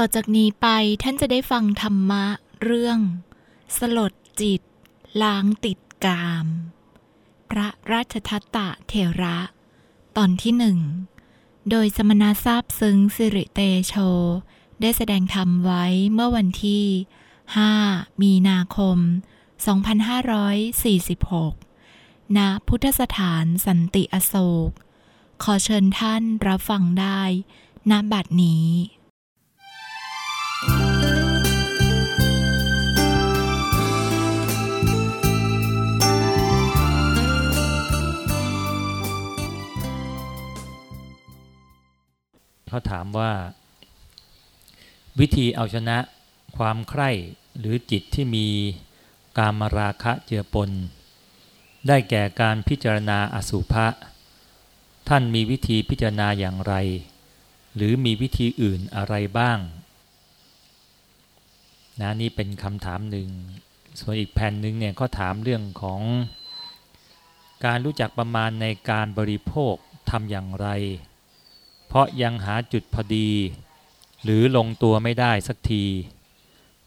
ต่อจากนี้ไปท่านจะได้ฟังธรรมะเรื่อง สลดจิต ล้างติดกาม พระราชทัตตะเถระ ตอนที่หนึ่ง โดยสมณทราบซึ้งสิริเตโช ได้แสดงธรรมไว้เมื่อวันที่ 5 มีนาคม 2546 ณ พุทธสถานสันติอโศก ขอเชิญท่านรับฟังได้ณบัดนี้ เขาถามว่า วิธีเอาชนะความใคร่หรือจิตที่มีกามราคะเจือปน ได้แก่การพิจารณาอสุภะท่านมีวิธีพิจารณาอย่างไร หรือมีวิธีอื่นอะไรบ้างนะนี่เป็นคำถามหนึ่ง ส่วนอีกแผ่นหนึ่งเนี่ยก็ถามเรื่องของการรู้จักประมาณในการบริโภคทำอย่างไร เพราะยังหาจุดพอดี หรือลงตัวไม่ได้สักที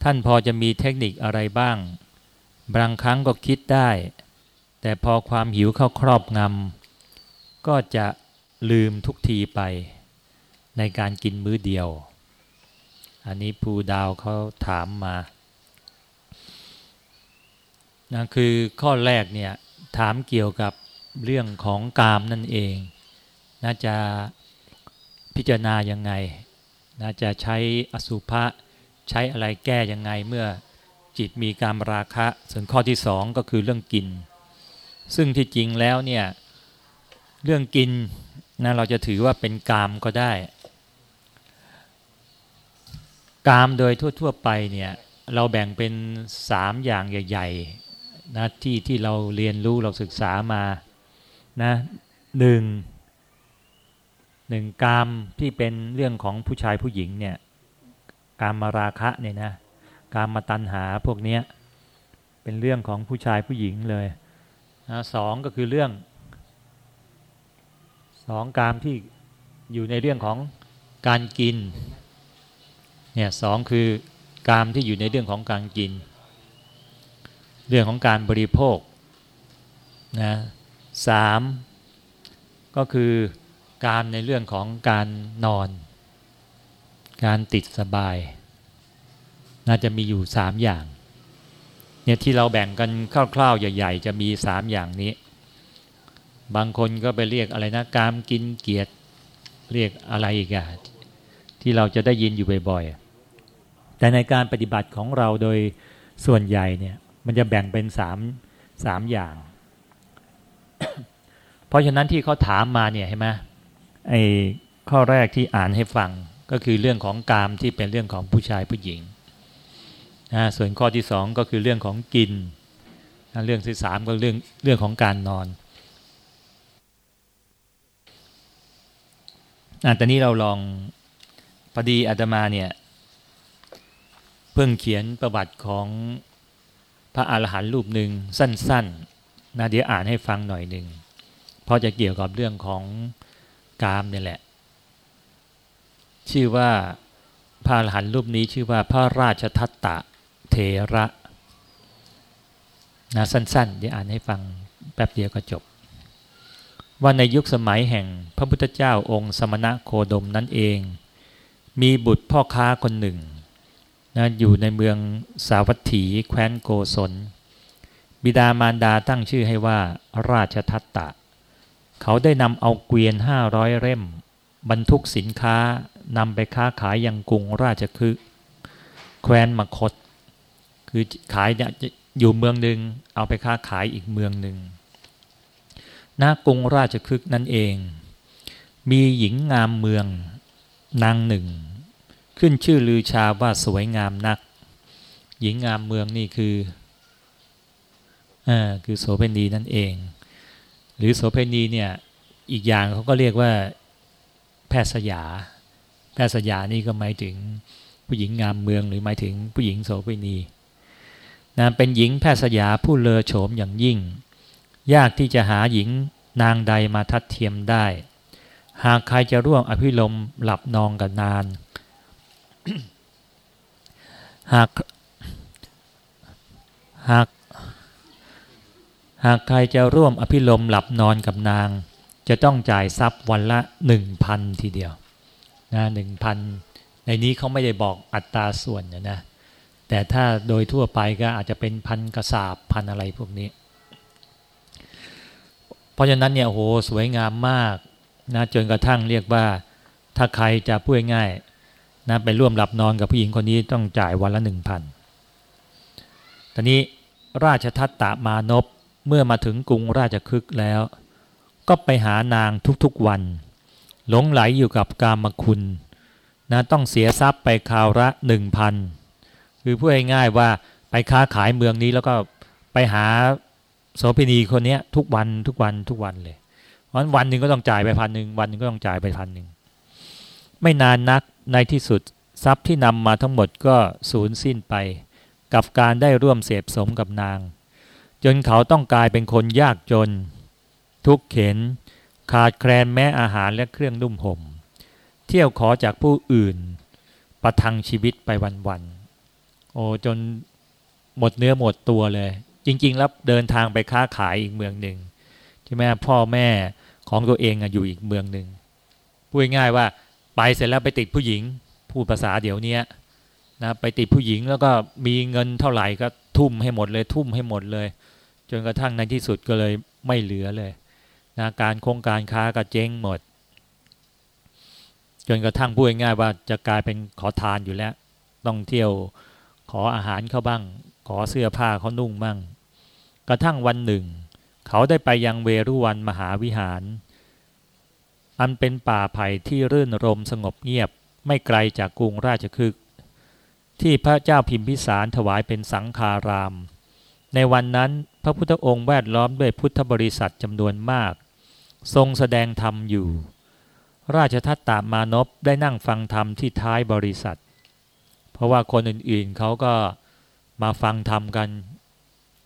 ท่านพอจะมีเทคนิคอะไรบ้าง บางครั้งก็คิดได้ แต่พอความหิวเข้าครอบงำก็จะลืมทุกทีไป ในการกินมื้อเดียว อันนี้ภูดาวเขาถามมานะคือข้อแรกเนี่ยถามเกี่ยวกับเรื่องของกามนั่นเอง น่าจะ พิจารณายังไงน่าจะใช้อสุภะใช้อะไรแก้ยังไงเมื่อจิตมีการราคะ ส่วนข้อที่สองก็คือเรื่องกิน ซึ่งที่จริงแล้วเนี่ยเรื่องกินนะเราจะถือว่าเป็นกามก็ได้ กามโดยทั่ว ๆ ไปเนี่ยเราแบ่งเป็นสามอย่างใหญ่ๆนะที่ที่เราเรียนรู้เราศึกษามานะหนึ่ง หนึ่งกามที่เป็นเรื่องของผู้ชายผู้หญิงเนี่ยกามมาราคะเนี่ยนะกามมาตัณหาพวกเนี้ยเป็นเรื่องของผู้ชายผู้หญิงเลยนะสองก็คือเรื่องสองกามที่อยู่ในเรื่องของการกินเนี่ยสองคือกามที่อยู่ในเรื่องของการกิน เรื่องของการบริโภคนะสามก็คือ การในเรื่องของการนอน การติดสบาย น่าจะมีอยู่สามอย่างเนี่ยที่เราแบ่งกันคร่าวๆใหญ่ ๆ จะมีสามอย่างนี้ บางคนก็ไปเรียกอะไรนะการกินเกียรติเรียกอะไรอีกอะที่เราจะได้ยินอยู่บ่อยๆ แต่ในการปฏิบัติของเราโดยส่วนใหญ่เนี่ย มันจะแบ่งเป็นสามสามอย่าง เพราะฉะนั้นที่เขาถามมาเนี่ยเห็นไหม ไอ้ข้อแรกที่อ่านให้ฟังก็คือเรื่องของกามที่เป็นเรื่องของผู้ชายผู้หญิงนะส่วนข้อที่สองก็คือเรื่องของกินนะเรื่องที่สามก็เรื่องเรื่องของการนอนอะตอนนี้เราลองพอดีอาตมาเนี่ย เพิ่งเขียนประวัติของพระอาหารหันต์รูปหนึ่งสั้นๆนะเดี๋ยวอ่านให้ฟังหน่อยหนึ่งเพราะจะเกี่ยวกับเรื่องของ กามเนี่ยแหละ ชื่อว่าพระอรหันต์รูปนี้ชื่อว่าพระราชทัตตะเทระนะสั้นๆเดี๋ยวอ่านให้ฟังแป๊บเดียวก็จบ ว่าในยุคสมัยแห่งพระพุทธเจ้าองค์สมณะโคดมนั่นเอง มีบุตรพ่อค้าคนหนึ่งนะอยู่ในเมืองสาวัตถีแคว้นโกศล บิดามารดาตั้งชื่อให้ว่าราชทัตตะ เขาได้นำเอาเกวียนห้าร้อยเล่ม บรรทุกสินค้านำไปค้าขายยังกรุงราชคฤห์แคว้นมคต คือขายเนี่ยอยู่เมืองหนึ่งเอาไปค้าขายอีกเมืองหนึ่งณกรุงราชคฤห์นั่นเอง มีหญิงงามเมืองนางหนึ่ง ขึ้นชื่อลือชาว่าสวยงามนัก หญิงงามเมืองนี่คืออ่าคือโสเภณีนั่นเอง หรือโสเภณีเนี่ยอีกอย่างเขาก็เรียกว่าแพทย์สยา แพทย์สยานี่ก็หมายถึงผู้หญิงงามเมืองหรือหมายถึงผู้หญิงโสเภณีนะเป็นหญิงแพทย์สยาผู้เลอโฉมอย่างยิ่ง ยากที่จะหาหญิงนางใดมาทัดเทียมได้ หากใครจะร่วมอภิรมหลับนองกันนาน หากหาก หากใครจะร่วมอภิรมหลับนอนกับนาง จะต้องจ่ายทรัพย์วันละหนึ่งพันทีเดียวนะหนึ่งพันในนี้เขาไม่ได้บอกอัตราส่วนนะนะแต่ถ้าโดยทั่วไปก็อาจจะเป็นพันกระสาบพันอะไรพวกนี้ เพราะฉะนั้นเนี่ยโหสวยงามมากนะจนกระทั่งเรียกว่า ถ้าใครจะพูดง่ายนะไปร่วมหลับนอนกับผู้หญิงคนนี้ต้องจ่ายวันละหนึ่งพันตอนนี้ราชทัตตามานพ เมื่อมาถึงกรุงราชคฤห์แล้ว ก็ไปหานางทุกๆวัน หลงไหลอยู่กับกามคุณนะต้องเสียทรัพย์ไปคราวละหนึ่งพันคือพูดง่ายๆว่าไปค้าขายเมืองนี้แล้วก็ไปหาโสเภินีคนนี้ทุกวันทุกวันทุกวันเลยเพราะวันหนึ่งก็ต้องจ่ายไปพันหนึ่งวันหนึ่งก็ต้องจ่ายไปพันหนึ่งไม่นานนักในที่สุดทรัพย์ที่นำมาทั้งหมดก็สูญสิ้นไป กับการได้ร่วมเสพสมกับนาง จนเขาต้องกลายเป็นคนยากจน ทุกเข็น ขาดแคลนแม้อาหารและเครื่องนุ่มห่ม เที่ยวขอจากผู้อื่น ประทังชีวิตไปวันๆโอ้จนหมดเนื้อหมดตัวเลย จริง ๆ แล้วเดินทางไปค้าขายอีกเมืองหนึ่งใช่ไหมพ่อแม่ของตัวเองอยู่อีกเมืองหนึ่งพูดง่ายว่าไปเสร็จแล้วไปติดผู้หญิง พูดภาษาเดี๋ยวนี้นะไปติดผู้หญิงแล้วก็มีเงินเท่าไหร่ก็ทุ่มให้หมดเลย ทุ่มให้หมดเลย จนกระทั่งในที่สุดก็เลยไม่เหลือเลยนะการโครงการค้าก็เจ๊งหมด จนกระทั่งพูดง่ายๆว่าจะกลายเป็นขอทานอยู่แล้ว ต้องเที่ยวขออาหารเขาบ้าง ขอเสื้อผ้าเขานุ่งบ้าง กระทั่งวันหนึ่ง เขาได้ไปยังเวรุวันมหาวิหาร อันเป็นป่าไผ่ที่รื่นรมสงบเงียบไม่ไกลจากกรุงราชคฤห์ที่พระเจ้าพิมพิสารถวายเป็นสังฆาราม ในวันนั้นพระพุทธองค์แวดล้อมด้วยพุทธบริษัทจำนวนมาก ทรงแสดงธรรมอยู่ ราชทัตตามานพได้นั่งฟังธรรมที่ท้ายบริษัท เพราะว่าคนอื่นๆเขาก็มาฟังธรรมกัน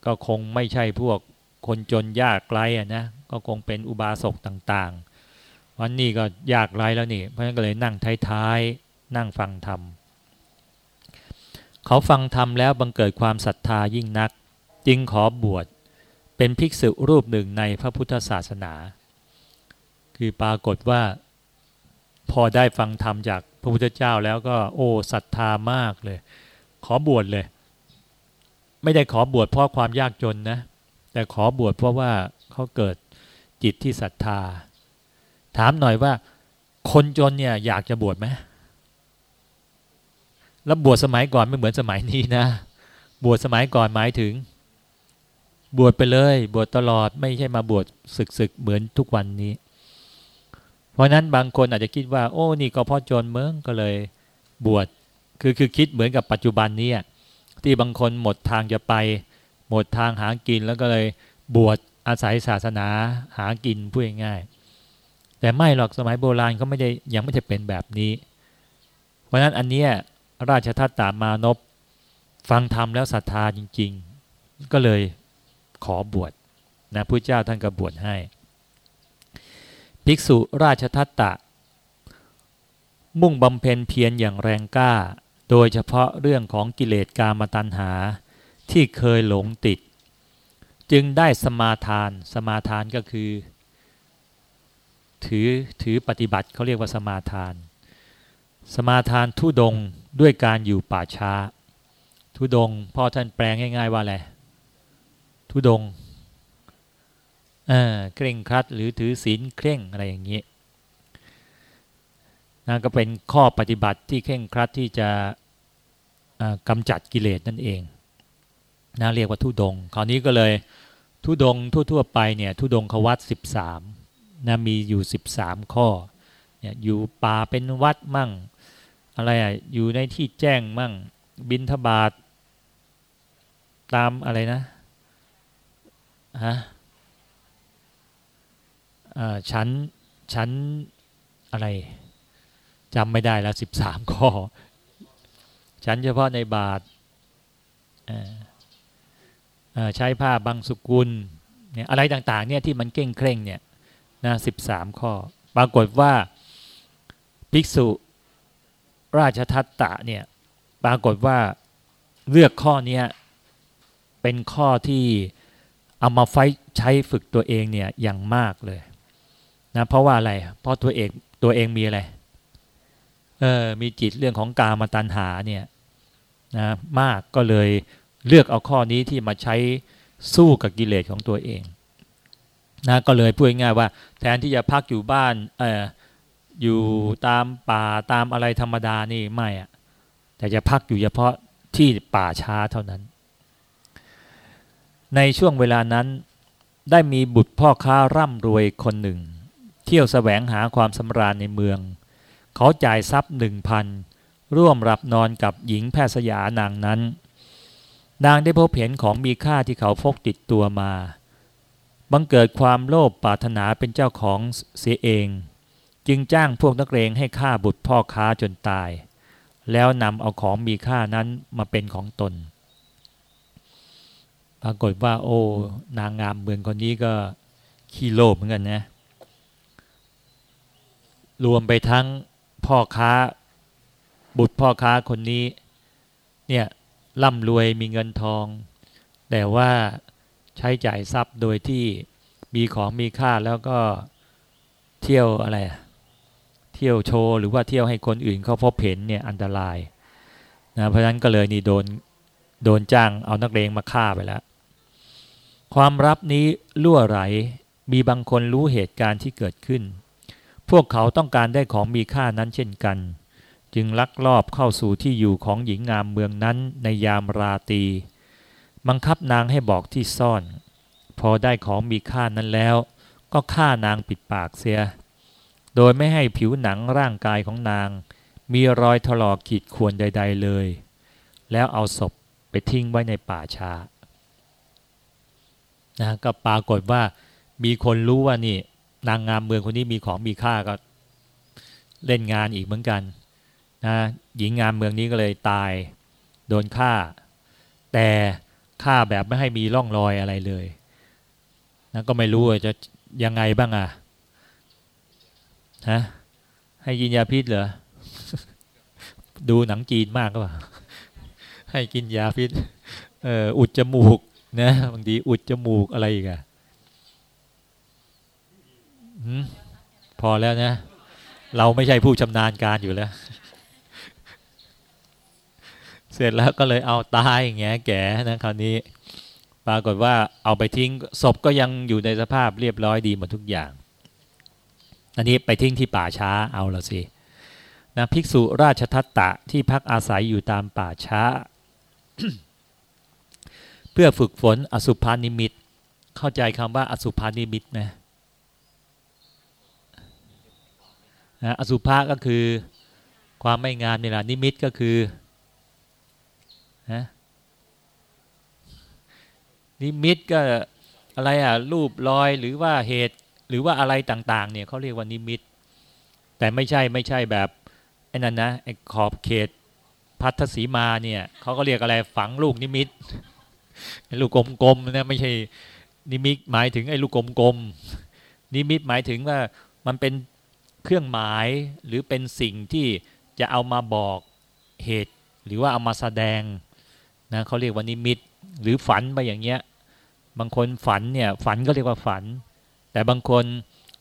ก็คงไม่ใช่พวกคนจนยากไกลอะนะก็คงเป็นอุบาสกต่างๆ วันนี้ก็ยากไรแล้วนี่เพราะฉะนั้นก็เลยนั่งท้ายๆนั่งฟังธรรมเขาฟังธรรมแล้วบังเกิดความศรัทธายิ่งนัก จึงขอบวชเป็นภิกษุรูปหนึ่งในพระพุทธศาสนา คือปรากฏว่า พอได้ฟังธรรมจากพระพุทธเจ้าแล้วก็ โอ้ศรัทธามากเลย ขอบวชเลย ไม่ได้ขอบวชเพราะความยากจนนะ แต่ขอบวชเพราะว่าเขาเกิดจิตที่ศรัทธา ถามหน่อยว่า คนจนเนี่ยอยากจะบวชไหมแล้วบวชสมัยก่อนไม่เหมือนสมัยนี้นะ บวชสมัยก่อนหมายถึง บวชไปเลย บวชตลอดไม่ใช่มาบวชศึกๆเหมือนทุกวันนี้ เพราะนั้นบางคนอาจจะคิดว่า โอ้นี่ก็พ่อจนเมืองก็เลยบวชคือคือคิดเหมือนกับปัจจุบันนี้ที่บางคนหมดทางจะไป หมดทางหากินแล้วก็เลยบวชอาศัยศาสนาหากินพูดง่ายแต่ไม่หรอกสมัยโบราณเขาไม่ได้ยังไม่ได้เป็นแบบนี้ เพราะนั้นอันนี้ราชทัตตามานพฟังธรรมแล้วศรัทธาจริง ๆ ก็เลย ขอบวชนะพระเจ้าท่านก็บวชให้ ภิกษุราชทัตตะ มุ่งบำเพ็ญเพียรอย่างแรงกล้า โดยเฉพาะเรื่องของกิเลสกามตัณหาที่เคยหลงติด จึงได้สมาทาน สมาทานก็คือ ถือถือปฏิบัติเขาเรียกว่าสมาทาน สมาทานทุดงด้วยการอยู่ป่าช้า ทุดงพ่อท่านแปลงง่าย ๆ ว่าอะไร ทุดงเออเคร่งครัดหรือถือศีลเคร่งอะไรอย่างนี้นั่นก็เป็นข้อปฏิบัติที่เคร่งครัดที่จะกำจัดกิเลสนั่นเองนะเรียกว่าทุดง คราวนี้ก็เลยทุดงทั่ว ๆ ไปเนี่ยทุดงขวัตสิบสามนะมีอยู่13ข้อเนี่ยอยู่ป่าเป็นวัดมั่ง อะไรอะอยู่ในที่แจ้งมั่งบินทบาทตามอะไรนะ ฮะชั้นชั้นอะไรจำไม่ได้แล้วสิบสามข้อ ชั้นเฉพาะในบาทใช้ผ้าบางสุกุลเนี่ยอะไรต่างๆเนี่ยที่มันเก่งเคร่งเนี่ยนะสิบสามข้อ ปรากฏว่าภิกษุราชทัตตะเนี่ยปรากฏว่าเลือกข้อนี้เป็นข้อที่ เอามาไฟใช้ฝึกตัวเองเนี่ยอย่างมากเลยนะเพราะว่าอะไร เพราะตัวเองตัวเองมีอะไรเออมีจิตเรื่องของกามาตัญหาเนี่ยนะมากก็เลยเลือกเอาข้อนี้ที่มาใช้สู้กับกิเลสของตัวเองนะก็เลยพูดง่ายว่า แทนที่จะพักอยู่บ้านเอออยู่ตามป่าตามอะไรธรรมดานี่ไม่อะแต่จะพักอยู่เฉพาะที่ป่าช้าเท่านั้น ในช่วงเวลานั้น ได้มีบุตรพ่อค้าร่ำรวยคนหนึ่ง เที่ยวแสวงหาความสำราญในเมือง เขาจ่ายทรัพย์หนึ่งพันร่วมรับนอนกับหญิงแพทย์สยานางนั้น นางได้พบเห็นของมีค่าที่เขาพกติดตัวมาบังเกิดความโลภปรารถนาเป็นเจ้าของเสียเอง จึงจ้างพวกนักเลงให้ฆ่าบุตรพ่อค้าจนตาย แล้วนำเอาของมีค่านั้นมาเป็นของตน ปรากฏว่า โอ้ นางงามเมืองคนนี้ก็ขี้โลภเหมือนกันนะ รวมไปทั้งพ่อค้า บุตรพ่อค้าคนนี้ เนี่ยร่ำรวยมีเงินทอง แต่ว่าใช้จ่ายทรัพย์โดยที่มีของมีค่าแล้วก็เที่ยวอะไร เที่ยวโชว์หรือว่าเที่ยวให้คนอื่นเขาพบเห็นเนี่ยอันตรายนะเพราะฉะนั้นก็เลยนี่โดนโดนจ้างเอานักเลงมาฆ่าไปแล้ว ความลับนี้ล่วไหลมีบางคนรู้เหตุการณ์ที่เกิดขึ้น พวกเขาต้องการได้ของมีค่านั้นเช่นกัน จึงลักลอบเข้าสู่ที่อยู่ของหญิงงามเมืองนั้นในยามราตรีบังคับนางให้บอกที่ซ่อน พอได้ของมีค่านั้นแล้ว ก็ฆ่านางปิดปากเสีย โดยไม่ให้ผิวหนังร่างกายของนาง มีรอยถลอกขีดข่วนใด ๆเลย แล้วเอาศพไปทิ้งไว้ในป่าช้า นะก็ปรากฏว่ามีคนรู้ว่านี่ นางงามเมืองคนนี้มีของมีค่าก็เล่นงานอีกเหมือนกันนะหญิงงามเมืองนี้ก็เลยตายโดนฆ่า แต่ฆ่าแบบไม่ให้มีร่องรอยอะไรเลยนะก็ไม่รู้จะยังไงบ้างอะฮะให้กินยาพิษเหรอ ดูหนังจีนมากก็ว่าให้กินยาพิษเอออุดจมูก นะบางทีอุดจมูกอะไรอีกอะพอแล้วนะ เราไม่ใช่ผู้ชำนาญการอยู่แล้ว เสร็จแล้วก็เลยเอาตายอย่างเงี้ยแก่นะคราวนี้ ปรากฏว่าเอาไปทิ้งศพก็ยังอยู่ในสภาพเรียบร้อยดีหมดทุกอย่าง อันนี้ไปทิ้งที่ป่าช้าเอาละสินะภิกษุราชทัตตะที่พักอาศัยอยู่ตามป่าช้า เพื่อฝึกฝนอสุภานิมิต เข้าใจคำว่าอสุภานิมิตไหมนะอสุภะก็คือความไม่งามนี่แหละนิมิตก็คือนะนิมิตก็อะไรอะรูปรอยหรือว่าเหตุหรือว่าอะไรต่างๆ เนี่ยเขาเรียกว่านิมิต แต่ไม่ใช่ไม่ใช่แบบไอ้นั่นนะไอ้ขอบเขตพัทธสีมาเนี่ยเขาก็เรียกอะไรฝังลูกนิมิต ลูกกลมๆนะไม่ใช่นิมิตหมายถึงไอ้ลูกกลมๆนิมิตหมายถึงว่ามันเป็นเครื่องหมายหรือเป็นสิ่งที่จะเอามาบอกเหตุ หรือว่าเอามาแสดงนะเขาเรียกว่านิมิตหรือฝันไปอย่างเงี้ยบางคนฝันเนี่ยฝันก็เรียกว่าฝัน แต่บางคน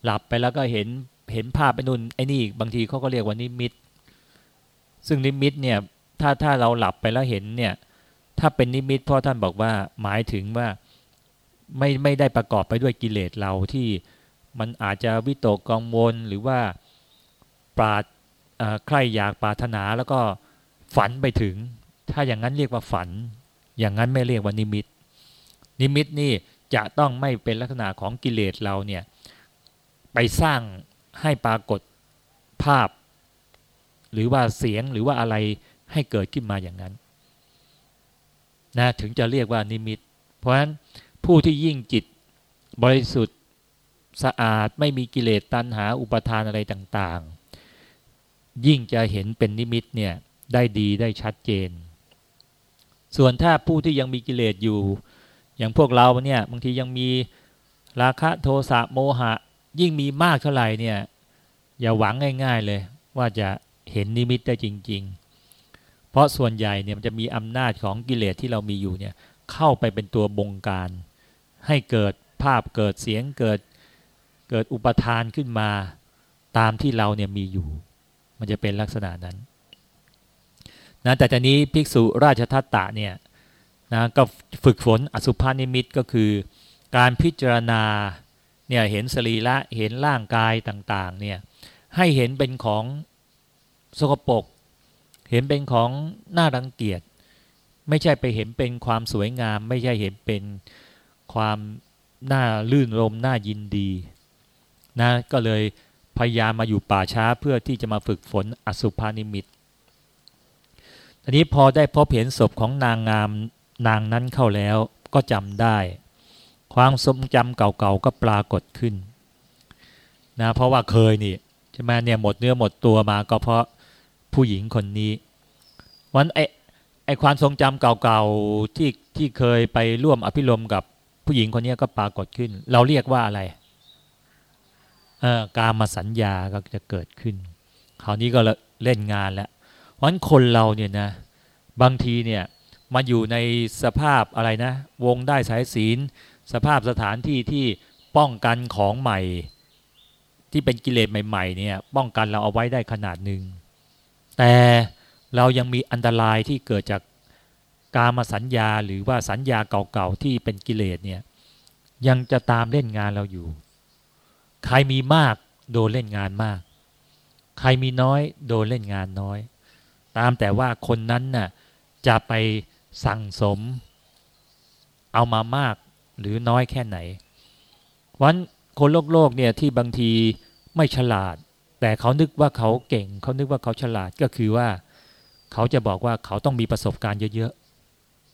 หลับไปแล้วก็เห็นเห็นภาพไปนู่นไอ้นี่บางทีเขาก็เรียกว่านิมิต ซึ่งนิมิตเนี่ยถ้าถ้าเราหลับไปแล้วเห็นเนี่ย ถ้าเป็นนิมิตพ่อท่านบอกว่าหมายถึงว่าไม่ไม่ได้ประกอบไปด้วยกิเลสเราที่มันอาจจะวิตกกังวลหรือว่าปราดใครอยากปรารถนาแล้วก็ฝันไปถึง ถ้าอย่างนั้นเรียกว่าฝัน อย่างนั้นไม่เรียกว่านิมิต นิมิตนี่จะต้องไม่เป็นลักษณะของกิเลสเราเนี่ยไปสร้างให้ปรากฏภาพ หรือว่าเสียงหรือว่าอะไรให้เกิดขึ้นมาอย่างนั้น นะถึงจะเรียกว่านิมิต เพราะฉะนั้นผู้ที่ยิ่งจิตบริสุทธิ์สะอาดไม่มีกิเลสตัณหาอุปทานอะไรต่างๆ ยิ่งจะเห็นเป็นนิมิตเนี่ยได้ดีได้ชัดเจน ส่วนถ้าผู้ที่ยังมีกิเลสอยู่ อย่างพวกเราเนี่ยบางทียังมีราคะโทสะโมหะ ยิ่งมีมากเท่าไหร่เนี่ยอย่าหวังง่าย ๆเลย ว่าจะเห็นนิมิตได้จริง ๆ เพราะส่วนใหญ่เนี่ยมันจะมีอำนาจของกิเลสที่เรามีอยู่เนี่ยเข้าไปเป็นตัวบงการ ให้เกิดภาพเกิดเสียงเกิดเกิดอุปทานขึ้นมาตามที่เราเนี่ยมีอยู่ มันจะเป็นลักษณะนั้นนะแต่ตอนนี้ภิกษุราชทัตตะเนี่ยนะก็ฝึกฝนอสุภานิมิตก็คือ การพิจารณาเนี่ยเห็นสรีระเห็นร่างกายต่างๆเนี่ยให้เห็นเป็นของสกปรก เห็นเป็นของน่ารังเกียจ ไม่ใช่ไปเห็นเป็นความสวยงาม ไม่ใช่เห็นเป็นความน่าลื่นรมน่ายินดีนะก็เลยพยายามมาอยู่ป่าช้าเพื่อที่จะมาฝึกฝนอสุภานิมิตทีนี้พอได้พบเห็นศพของนางงามนางนั้นเข้าแล้วก็จำได้ ความทรงจำเก่าๆก็ปรากฏขึ้นนะเพราะว่าเคยนี่ใช่ไหมเนี่ยหมดเนื้อหมดตัวมาก็เพราะผู้หญิงคนนี้ วันไอไอความทรงจำเก่าๆที่ที่เคยไปร่วมอภิรมกับผู้หญิงคนนี้ก็ปรากฏขึ้น เราเรียกว่าอะไรเออการมาสัญญาก็จะเกิดขึ้น คราวนี้ก็เล่นงานแล้วเพราะฉะนั้นคนเราเนี่ยนะ บางทีเนี่ยมาอยู่ในสภาพอะไรนะ วงได้สายศีล สภาพสถานที่ที่ป้องกันของใหม่ ที่เป็นกิเลสใหม่ ๆ เนี่ย ป้องกันเราเอาไว้ได้ขนาดหนึ่งแต่ เรายังมีอันตรายที่เกิดจากการมาสัญญาหรือว่าสัญญาเก่าๆที่เป็นกิเลสเนี่ยยังจะตามเล่นงานเราอยู่ ใครมีมากโดนเล่นงานมาก ใครมีน้อยโดนเล่นงานน้อย ตามแต่ว่าคนนั้นน่ะจะไปสั่งสม เอามามากหรือน้อยแค่ไหน วันคนโลกโลกเนี่ยที่บางทีไม่ฉลาด แต่เขานึกว่าเขาเก่ง เขานึกว่าเขาฉลาดก็คือว่าเขาจะบอกว่าเขาต้องมีประสบการณ์เยอะ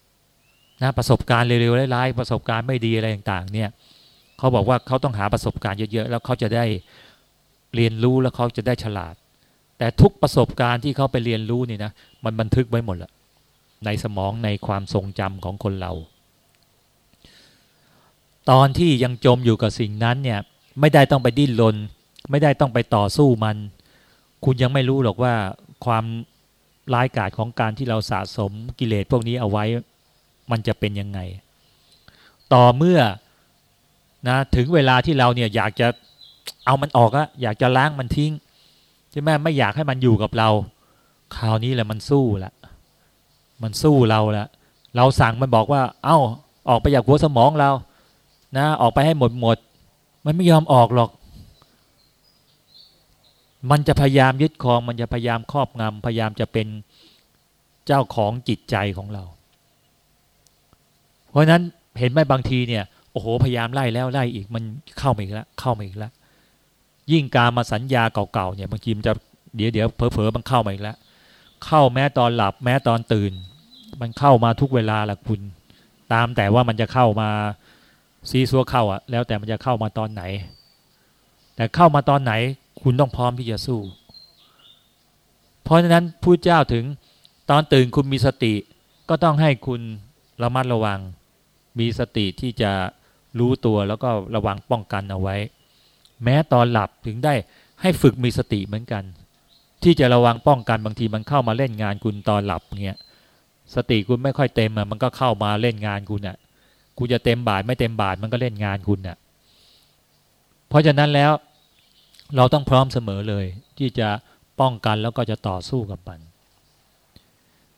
ๆนะประสบการณ์เร็วๆร้ายๆประสบการณ์ไม่ดีอะไรต่างๆ เนี่ยเขาบอกว่าเขาต้องหาประสบการณ์เยอะๆแล้วเขาจะได้เรียนรู้แล้วเขาจะได้ฉลาด แต่ทุกประสบการณ์ที่เขาไปเรียนรู้นี่นะมันบันทึกไว้หมดแล้วในสมองในความทรงจำของคนเรา ตอนที่ยังจมอยู่กับสิ่งนั้นเนี่ยไม่ได้ต้องไปดิ้นรนไม่ได้ต้องไปต่อสู้มัน คุณยังไม่รู้หรอกว่าความ ร้ายกาจของการที่เราสะสมกิเลสพวกนี้เอาไว้มันจะเป็นยังไง ต่อเมื่อนะถึงเวลาที่เราเนี่ยอยากจะเอามันออกอะอยากจะล้างมันทิ้งใช่ไหมไม่อยากให้มันอยู่กับเรา คราวนี้แหละมันสู้ละมันสู้เราล้วเราสั่งมันบอกว่า เอา้า ออกไปจากหัวสมองเรา นะ ออกไปให้หมดหมด มันไม่ยอมออกหรอก มันจะพยายามยึดครอง มันจะพยายามครอบงำพยายามจะเป็นเจ้าของจิตใจของเรา เพราะนั้นเห็นไหมบางทีเนี่ยโอ้โหพยายามไล่แล้วไล่อีกมันเข้ามาอีกแล้วเข้ามาอีกแล้วยิ่งการมาสัญญาเก่าๆเนี่ยบางทีมันจะเดี๋ยวเดี๋ยวเผลอๆมันเข้ามาอีกแล้วเข้าแม้ตอนหลับแม้ตอนตื่น มันเข้ามาทุกเวลาละคุณ ตามแต่ว่ามันจะเข้ามาซีซัวเข้าอะแล้วแต่มันจะเข้ามาตอนไหน แต่เข้ามาตอนไหน คุณต้องพร้อมที่จะสู้ เพราะฉะนั้นผู้เจ้าถึงตอนตื่นคุณมีสติ ก็ต้องให้คุณระมัดระวัง มีสติที่จะรู้ตัวแล้วก็ระวังป้องกันเอาไว้ แม้ตอนหลับถึงได้ให้ฝึกมีสติเหมือนกัน ที่จะระวังป้องกันบางทีมันเข้ามาเล่นงานคุณตอนหลับเงี้ยสติคุณไม่ค่อยเต็มอะมันก็เข้ามาเล่นงานคุณอะคุณจะเต็มบาทไม่เต็มบาทมันก็เล่นงานคุณอะเพราะฉะนั้นแล้ว เราต้องพร้อมเสมอเลย ที่จะป้องกันแล้วก็จะต่อสู้กับมัน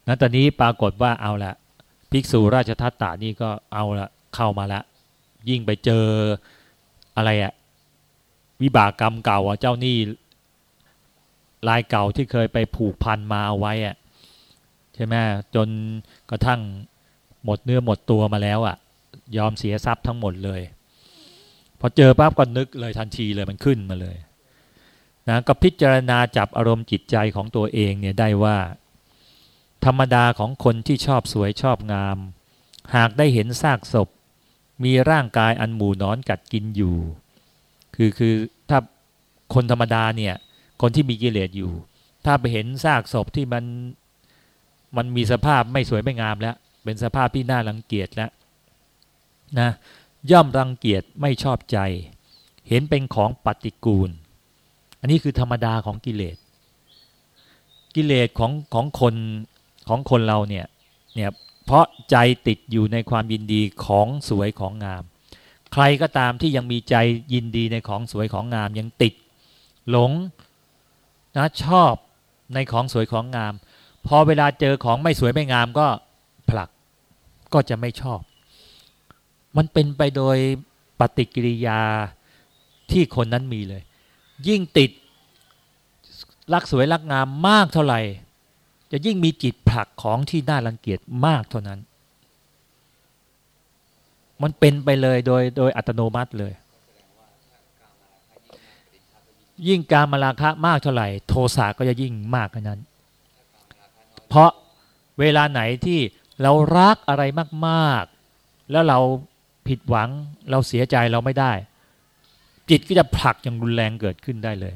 นั้นตอนนี้ปรากฏว่าเอาละภิกษุราชทัตตานี่ก็เอาละเข้ามาละ ยิ่งไปเจออะไรอะวิบากกรรมเก่าอะเจ้านี่ลายเก่าที่เคยไปผูกพันมาเอาไว้อะใช่ไหมจนกระทั่งหมดเนื้อหมดตัวมาแล้วอะยอมเสียทรัพย์ทั้งหมดเลย พอเจอปั๊บก็นึกเลยทันทีเลยมันขึ้นมาเลย นะก็พิจารณาจับอารมณ์จิตใจของตัวเองเนี่ยได้ว่า ธรรมดาของคนที่ชอบสวยชอบงาม หากได้เห็นซากศพ มีร่างกายอันหมูนอนกัดกินอยู่ คือคือถ้าคนธรรมดาเนี่ยคนที่มีกิเลสอยู่ ถ้าไปเห็นซากศพที่มันมันมีสภาพไม่สวยไม่งามแล้ว เป็นสภาพที่น่ารังเกียจแล้วนะย่อมรังเกียจไม่ชอบใจ เห็นเป็นของปฏิกูล อันนี้คือธรรมดาของกิเลส กิเลสของของคนของคนเราเนี่ยเนี่ยเพราะใจติดอยู่ในความยินดีของสวยของงาม ใครก็ตามที่ยังมีใจยินดีในของสวยของงาม ยังติดหลงนะชอบในของสวยของงาม พอเวลาเจอของไม่สวยไม่งามก็ผลักก็จะไม่ชอบ มันเป็นไปโดยปฏิกิริยาที่คนนั้นมีเลย ยิ่งติดรักสวยรักงามมากเท่าไหร่ จะยิ่งมีจิตผลักของที่น่ารังเกียจมากเท่านั้น มันเป็นไปเลยโดยโดยอัตโนมัติเลย ยิ่งการมาราคะมากเท่าไหร่ โทสะก็จะยิ่งมากขนานั้น เพราะเวลาไหนที่เรารักอะไรมาก ๆ แล้วเราผิดหวังเราเสียใจเราไม่ได้ จิตก็จะผลักอย่างรุนแรงเกิดขึ้นได้เลย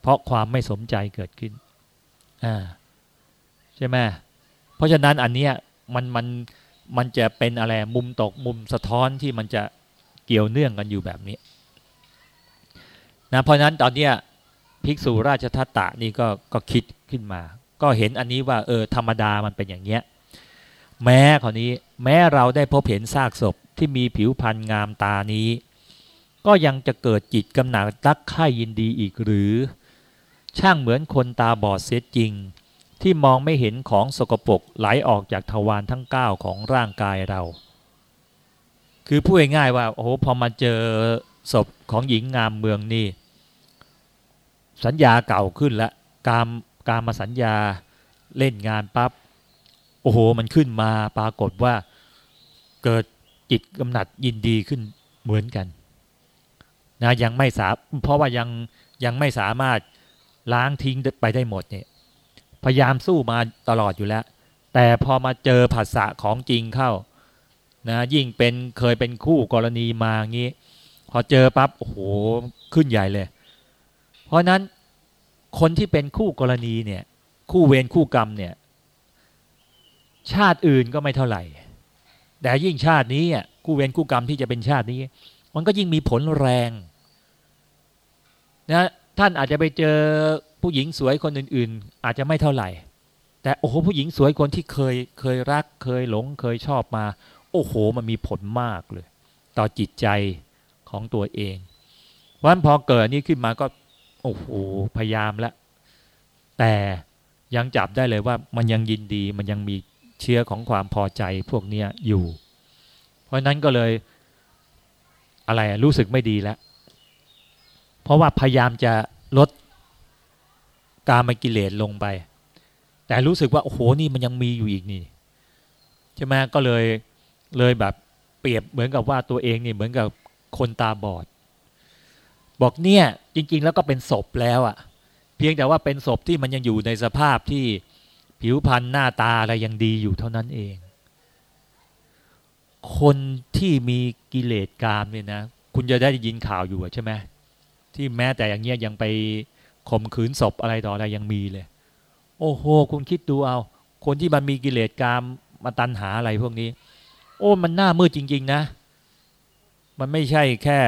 เพราะความไม่สมใจเกิดขึ้นอ่าใช่ไหมเพราะฉะนั้นอันเนี้ยมันมันมันจะเป็นอะไรมุมตกมุมสะท้อนที่มันจะเกี่ยวเนื่องกันอยู่แบบนี้นะเพราะนั้นตอนเนี้ยภิกษุราชทัตตะนี่ก็ก็คิดขึ้นมา ก็เห็นอันนี้ว่าเออธรรมดามันเป็นอย่างเงี้ยแม้คราวนี้แม้เราได้พบเห็นซากศพที่มีผิวพรรณงามตานี้ ก็ยังจะเกิดจิตกำหนัดรักใคร่ยินดีอีกหรือ ช่างเหมือนคนตาบอดเสียจริง ที่มองไม่เห็นของสกปรกไหลออกจากทวารทั้ง9ของร่างกายเรา คือพูดง่ายๆว่าโอ้โหพอมาเจอศพของหญิงงามเมืองนี่ สัญญาเก่าขึ้นละการการมาสัญญาเล่นงานปับ๊บโอ้โห มันขึ้นมาปรากฏว่าเกิดจิตกำหนัดยินดีขึ้นเหมือนกัน นะยังไม่สาเพราะว่ายังยังไม่สามารถล้างทิ้งไปได้หมดเนี่ยพยายามสู้มาตลอดอยู่แล้ว แต่พอมาเจอผัสสะของจริงเข้านะยิ่งเป็นเคยเป็นคู่กรณีมางี้ พอเจอปั๊บโอ้โหขึ้นใหญ่เลย เพราะนั้นคนที่เป็นคู่กรณีเนี่ย คู่เวรคู่กรรมเนี่ย ชาติอื่นก็ไม่เท่าไหร่ แต่ยิ่งชาตินี้อะกู้เวรกู้กรรมที่จะเป็นชาตินี้ มันก็ยิ่งมีผลแรง นะท่านอาจจะไปเจอผู้หญิงสวยคนอื่น ๆ อาจจะไม่เท่าไหร่ แต่โอ้โหผู้หญิงสวยคนที่เคยเคยรัก เคยหลงเคยชอบมา โอ้โหมันมีผลมากเลย ต่อจิตใจของตัวเองวันพอเกิดนี้ขึ้นมาก็โอ้โหพยายามแล้วแต่ยังจับได้เลยว่ามันยังยินดีมันยังมีเชื้อของความพอใจพวกเนี้ยอยู่ เพราะนั้นก็เลยอะไรรู้สึกไม่ดีแล้ว เพราะว่าพยายามจะลดการมกิเลสลงไป แต่รู้สึกว่าโอ้โหนี่มันยังมีอยู่อีกนี่ใช่ไหมก็เลยเลยแบบเปรียบเหมือนกับว่าตัวเองนี่เหมือนกับคนตาบอด บอกเนี่ยจริง ๆ แล้วก็เป็นศพแล้วอะ่ะ เพียงแต่ว่าเป็นศพที่มันยังอยู่ในสภาพที่ผิวพรรณหน้าตาอะไรยังดีอยู่เท่านั้นเอง คนที่มีกิเลสกามเนี่ยนะ คุณจะได้ยินข่าวอยู่ใช่ไหม ที่แม้แต่อย่างเงี้ยยังไปข่มขืนศพอะไรต่ออะไรยังมีเลย โอ้โห คุณคิดดูเอา คนที่มันมีกิเลสกามมาตันหาอะไรพวกนี้ โอ้มันหน้ามืดจริง ๆ นะ มันไม่ใช่แค่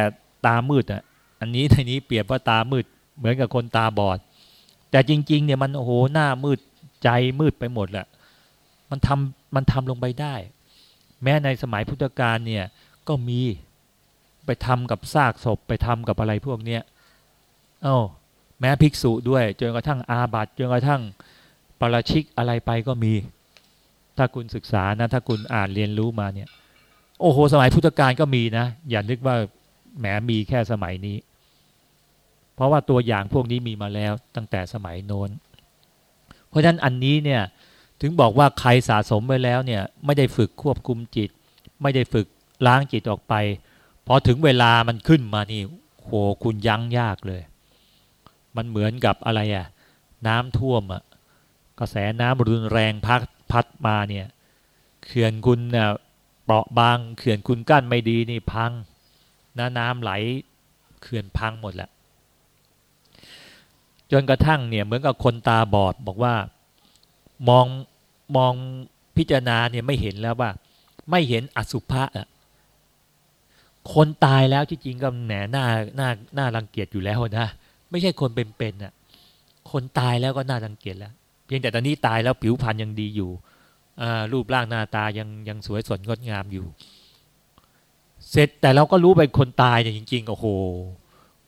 ตามืดอะ อันนี้ในนี้เปรียบว่าตามืดเหมือนกับคนตาบอด แต่จริง ๆ เนี่ยมันโอ้โหหน้ามืดใจมืดไปหมดแหละ มันทำมันทำลงไปได้ แม้ในสมัยพุทธกาลเนี่ยก็มีไปทำกับซากศพไปทำกับอะไรพวกเนี้ย เอ้าแม้ภิกษุด้วยจนกระทั่งอาบัติจนกระทั่งปราชิกอะไรไปก็มี ถ้าคุณศึกษานะถ้าคุณอ่านเรียนรู้มาเนี่ย โอ้โห สมัยพุทธกาลก็มีนะ อย่านึกว่าแหมมีแค่สมัยนี้ เพราะว่าตัวอย่างพวกนี้มีมาแล้วตั้งแต่สมัยโน้น เพราะฉะนั้นอันนี้เนี่ยถึงบอกว่าใครสะสมไว้แล้วเนี่ยไม่ได้ฝึกควบคุมจิต ไม่ได้ฝึกล้างจิตออกไปพอถึงเวลามันขึ้นมานี่โหคุณยั้งยากเลย มันเหมือนกับอะไรอะ่ะ น้ำท่วมอะ่ะกระแสน้ำรุนแรงพัดพัดมาเนี่ยเขื่อนคุณเนี่ยเปราะบางเขื่อนคุณกั้นไม่ดีนี่พังน้ำน้ำไหลเขื่อนพังหมดแหละจนกระทั่งเนี่ยเหมือนกับคนตาบอดบอกว่า มองมองพิจารณาเนี่ยไม่เห็นแล้วว่า ไม่เห็นอสุภะอะคนตายแล้วที่จริงก็แหนหน้าหน้าหน้ารังเกียจอยู่แล้วนะ ไม่ใช่คนเป็นๆอะ คนตายแล้วก็น่ารังเกียจแล้ว เพียงแต่ตอนนี้ตายแล้วผิวพรรณยังดีอยู่รูปร่างหน้าตายังยังสวยสดงดงามอยู่ เสร็จแต่เราก็รู้ไปคนตายเนี่ยจริง ๆ โอ้โห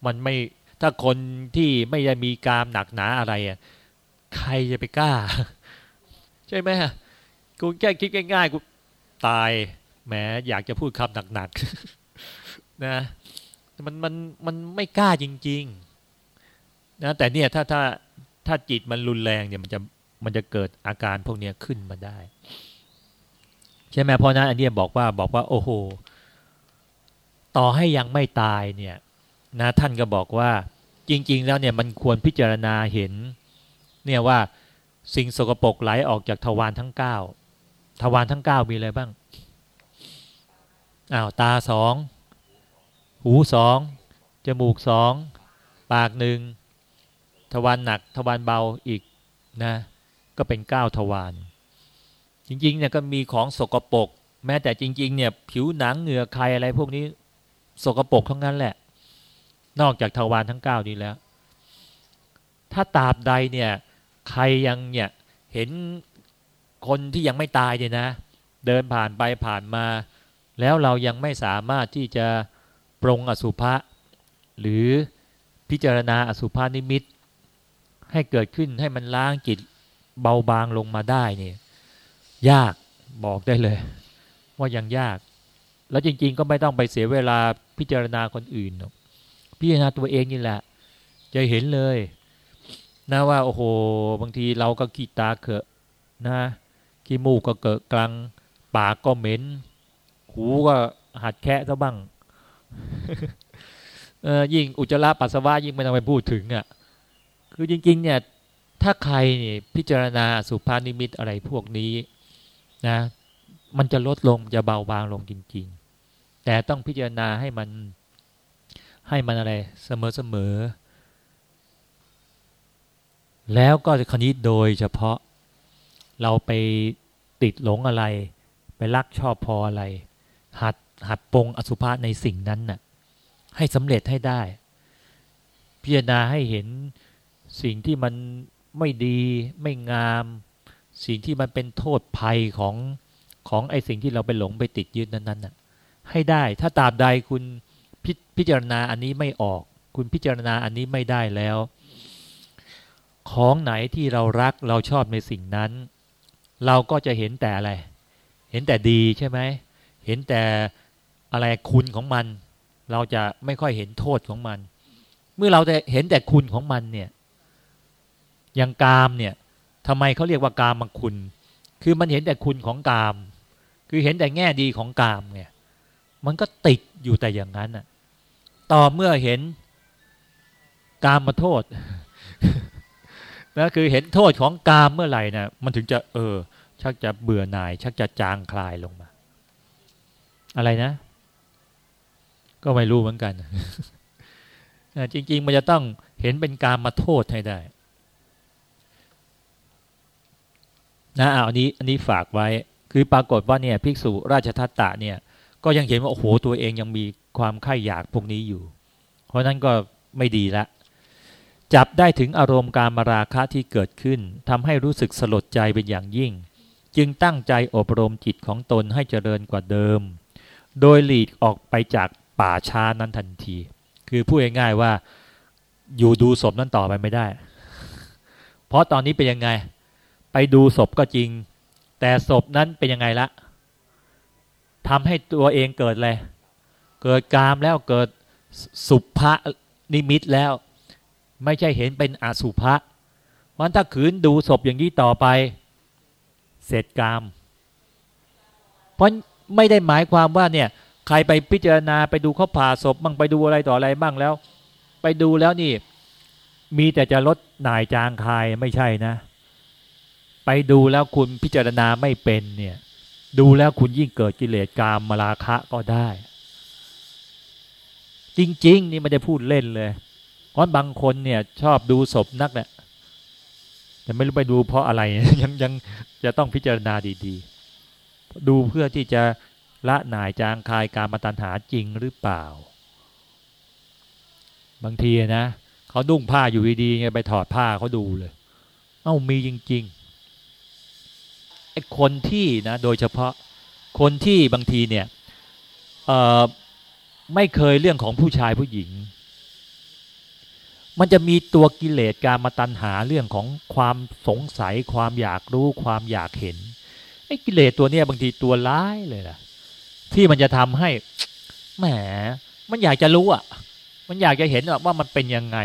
มันไม่ถ้าคนที่ไม่ได้มีกามหนักหนาอะไรอะใครจะไปกล้า ใช่ไหมกูแค่คิดง่ายๆกูตายแหมอยากจะพูดคำหนักๆนะมันมันมันไม่กล้าจริง ๆ นะแต่เนี่ยถ้าถ้าถ้าจิตมันรุนแรงเนี่ยมันจะมันจะเกิดอาการพวกนี้ขึ้นมาได้ ใช่ไหมเพราะนั้นอันนี้บอกว่าบอกว่า โอ้โห ต่อให้ยังไม่ตายเนี่ยนะท่านก็บอกว่า จริง ๆ แล้วเนี่ยมันควรพิจารณาเห็น เนี่ยว่าสิ่งสกปรกไหลออกจากทวารทั้งเก้าทวารทั้งเก้ามีอะไรบ้างอ้าวตาสองหูสองจมูกสองปากหนึ่ง ทวารหนักทวารเบาอีกนะ ก็เป็นเก้าทวารจริงๆเนี่ยก็มีของสกปรกแม้แต่จริง ๆ เนี่ย ผิวหนังเหงื่อใครอะไรพวกนี้ สกปรกทั้งนั้นแหละ นอกจากทวารทั้งเก้านี้แล้ว ถ้าตาบใดเนี่ย ใครยังเนี่ยเห็นคนที่ยังไม่ตายเนี่ยนะ เดินผ่านไปผ่านมา แล้วเรายังไม่สามารถที่จะปรงอสุภะหรือพิจารณาอสุภานิมิต ให้เกิดขึ้นให้มันล้างจิตเบาบางลงมาได้เนี่ยยากบอกได้เลย ว่ายังยาก แล้วจริง ๆ ก็ไม่ต้องไปเสียเวลาพิจารณาคนอื่นพิจารณาตัวเองนี่แหละ จะเห็นเลยนะว่าโอ้โหบางทีเราก็ขี้ตาเขอะนะขี้มูกก็เกิดกลางปากก็เหม็น หูก็หัดแคะซะบ้างเออยิ่งอุจจาระปัสสาวะยิ่งไม่ต้องไปพูดถึงอะ่ะ คือจริง ๆ เนี่ย ถ้าใครนี่พิจารณาสุภานิมิตอะไรพวกนี้นะ มันจะลดลงจะเบาบางลงจริง ๆ แต่ต้องพิจารณาให้มันให้มันอะไรเสมอๆแล้วก็คณิตโดยเฉพาะเราไปติดหลงอะไร ไปรักชอบพออะไร หัดหัดปรงอสุภะในสิ่งนั้นน่ะให้สำเร็จให้ได้ พิจารณาให้เห็น สิ่งที่มันไม่ดีไม่งาม สิ่งที่มันเป็นโทษภัยของของไอสิ่งที่เราไปหลงไปติดยึดนั้นๆน่ะให้ได้ถ้าตราบใดคุณพพิจารณาอันนี้ไม่ออก คุณพิจารณาอันนี้ไม่ได้แล้ว ของไหนที่เรารักเราชอบในสิ่งนั้น เราก็จะเห็นแต่อะไร เห็นแต่ดีใช่ไหมเห็นแต่อะไรคุณของมัน เราจะไม่ค่อยเห็นโทษของมัน เมื่อเราจะเห็นแต่คุณของมันเนี่ย อย่างกามเนี่ยทำไมเขาเรียกว่ากามคุณ คือมันเห็นแต่คุณของกาม คือเห็นแต่แง่ดีของกามเนี่ยมันก็ติดอยู่แต่อย่างนั้นอะต่อเมื่อเห็นกามมาโทษนะคือเห็นโทษของกามเมื่อไหร่นะมันถึงจะเออ ชักจะเบื่อหน่าย ชักจะจางคลายลงมา อะไรนะ ก็ไม่รู้เหมือนกันจริง ๆ มันจะต้องเห็นเป็นการมาโทษให้ได้ นะอันนี้อันนี้ฝากไว้ คือปรากฏว่าเนี่ยภิกษุราชทัตตะเนี่ย ก็ยังเห็นว่าโอ้โหตัวเองยังมีความใคร่อยากพวกนี้อยู่ เพราะนั้นก็ไม่ดีละ จับได้ถึงอารมณ์การมาราคะที่เกิดขึ้นทำให้รู้สึกสลดใจเป็นอย่างยิ่ง จึงตั้งใจอบรมจิตของตนให้เจริญกว่าเดิม โดยหลีกออกไปจากป่าช้านั้นทันที คือพูดง่ายๆว่าอยู่ดูศพนั้นต่อไปไม่ได้ เพราะตอนนี้เป็นยังไง ไปดูศพก็จริง แต่ศพนั้นเป็นยังไงละทำให้ตัวเองเกิดอะไรเกิดกามแล้วเกิดสุภะนิมิตแล้ว ไม่ใช่เห็นเป็นอสุภะมันถ้าขืนดูศพอย่างนี้ต่อไป เสร็จกาม เพราะไม่ได้หมายความว่าเนี่ย ใครไปพิจารณาไปดูเขาผ่าศพบ้างไปดูอะไรต่ออะไรบ้างแล้ว ไปดูแล้วนี่ มีแต่จะลดหน่ายจางคายไม่ใช่นะ ไปดูแล้วคุณพิจารณาไม่เป็นเนี่ย ดูแล้วคุณยิ่งเกิดกิเลสกามมาราคะก็ได้ จริง ๆ นี่ไม่ได้พูดเล่นเลยเพราะบางคนเนี่ย ชอบดูศพนักเนี่ยแต่ไม่รู้ไปดูเพราะอะไรยังยังจะต้องพิจารณาดี ๆ ดูเพื่อที่จะละหน่ายจางคายการมาตัญหาจริงหรือเปล่า บางทีนะเขาดุ้งผ้าอยู่ดีๆไงไปถอดผ้าเขาดูเลย เอ้ามีจริง ๆ คนที่นะโดยเฉพาะคนที่บางทีเนี่ยไม่เคยเรื่องของผู้ชายผู้หญิง มันจะมีตัวกิเลสการมาตัณหาเรื่องของความสงสัย ความอยากรู้ความอยากเห็นไอ้กิเลสตัวเนี้ยบางทีตัวร้ายเลยล่ะ ที่มันจะทำให้แหมมันอยากจะรู้อะ มันอยากจะเห็นว่ามันเป็นยังไง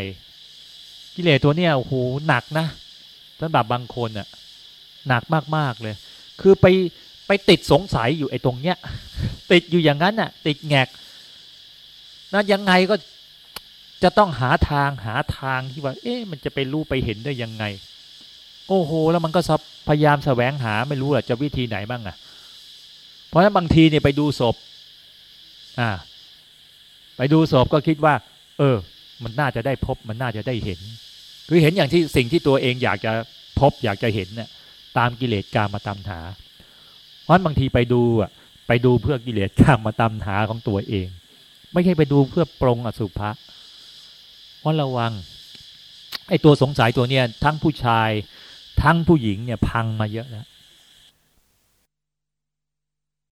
กิเลสตัวเนี้ยโอ้โหหนักนะสำหรับบางคนอะ หนักมากๆเลย คือไปไปติดสงสัยอยู่ไอ้ตรงเนี้ย ติดอยู่อย่างนั้นอะ ติดแงกนะยังไงก็จะต้องหาทางหาทางที่ว่า เอ๊ะมันจะไปรู้ไปเห็นได้ยังไง โอ้โห แล้วมันก็พยายามแสวงหาไม่รู้อะจะวิธีไหนบ้างอะ เพราะฉะนั้นบางทีเนี่ยไปดูศพ อ่า ไปดูศพก็คิดว่า เออ มันน่าจะได้พบมันน่าจะได้เห็น คือเห็นอย่างที่สิ่งที่ตัวเองอยากจะพบอยากจะเห็นเนี่ย ตามกิเลสกามมาตามหา เพราะบางทีไปดูอะไปดูเพื่อกิเลสกามมาตามหาของตัวเอง ไม่ใช่ไปดูเพื่อปรงอสุภะเพราะระวังไอ้ตัวสงสัยตัวเนี้ยทั้งผู้ชายทั้งผู้หญิงเนี่ยพังมาเยอะแล้ว